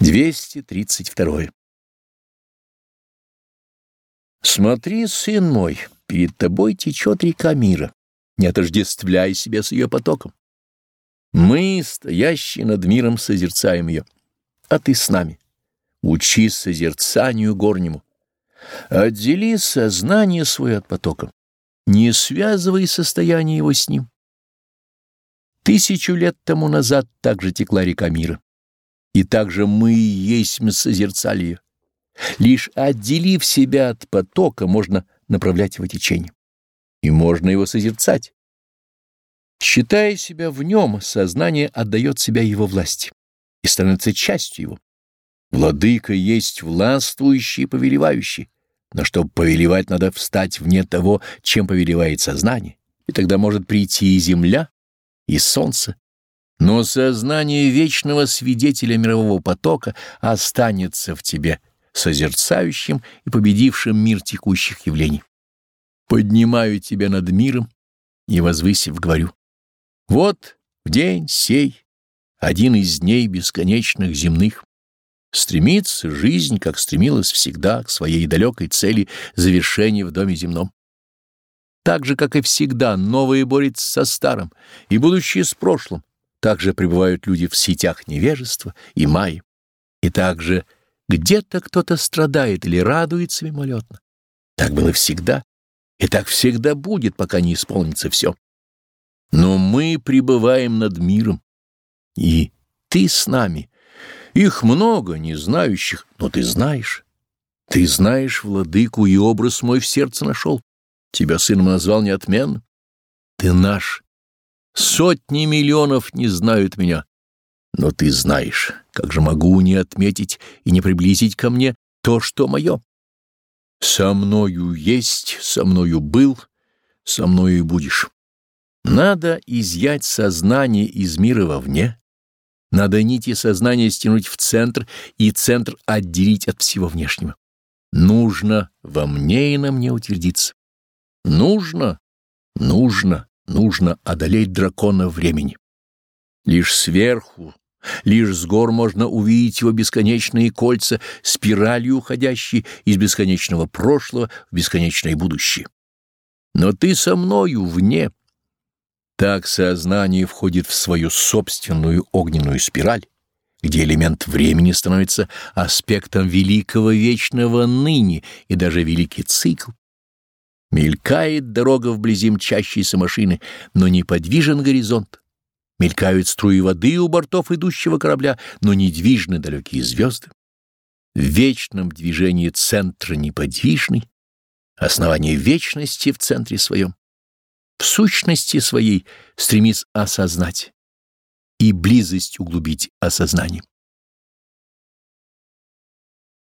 232. Смотри, сын мой, перед тобой течет река мира, не отождествляй себя с ее потоком. Мы, стоящие над миром, созерцаем ее, а ты с нами. Учи созерцанию горнему. Отдели сознание свое от потока, не связывай состояние его с ним. Тысячу лет тому назад также текла река мира и также мы есть созерцали. Лишь отделив себя от потока, можно направлять его течение. И можно его созерцать. Считая себя в нем, сознание отдает себя его власти и становится частью его. Владыка есть властвующий и повелевающий, но чтобы повелевать, надо встать вне того, чем повелевает сознание, и тогда может прийти и земля, и солнце, но сознание вечного свидетеля мирового потока останется в тебе, созерцающим и победившим мир текущих явлений. Поднимаю тебя над миром и, возвысив, говорю, вот в день сей, один из дней бесконечных земных, стремится жизнь, как стремилась всегда, к своей далекой цели завершения в доме земном. Так же, как и всегда, новое борется со старым, и будущее с прошлым, также пребывают люди в сетях невежества и майи. И также где-то кто-то страдает или радуется мимолетно. Так было всегда, и так всегда будет, пока не исполнится все. Но мы пребываем над миром, и ты с нами. Их много, не знающих, но ты знаешь. Ты знаешь владыку, и образ мой в сердце нашел. Тебя сыном назвал неотменно. Ты наш, Сотни миллионов не знают меня. Но ты знаешь, как же могу не отметить и не приблизить ко мне то, что мое. Со мною есть, со мною был, со мною и будешь. Надо изъять сознание из мира вовне, надо нити сознания стянуть в центр и центр отделить от всего внешнего. Нужно во мне и на мне утвердиться. Нужно, нужно, нужно одолеть дракона времени. Лишь сверху, лишь с гор можно увидеть его бесконечные кольца, спиралью уходящие из бесконечного прошлого в бесконечное будущее. Но ты со мною вне. Так сознание входит в свою собственную огненную спираль, где элемент времени становится аспектом великого вечного ныне и даже великий цикл. Мелькает дорога вблизи мчащейся машины, но неподвижен горизонт. Мелькают струи воды у бортов идущего корабля, но недвижны далекие звезды. В вечном движении центра неподвижный, основание вечности в центре своем. В сущности своей стремись осознать и близость углубить осознанием.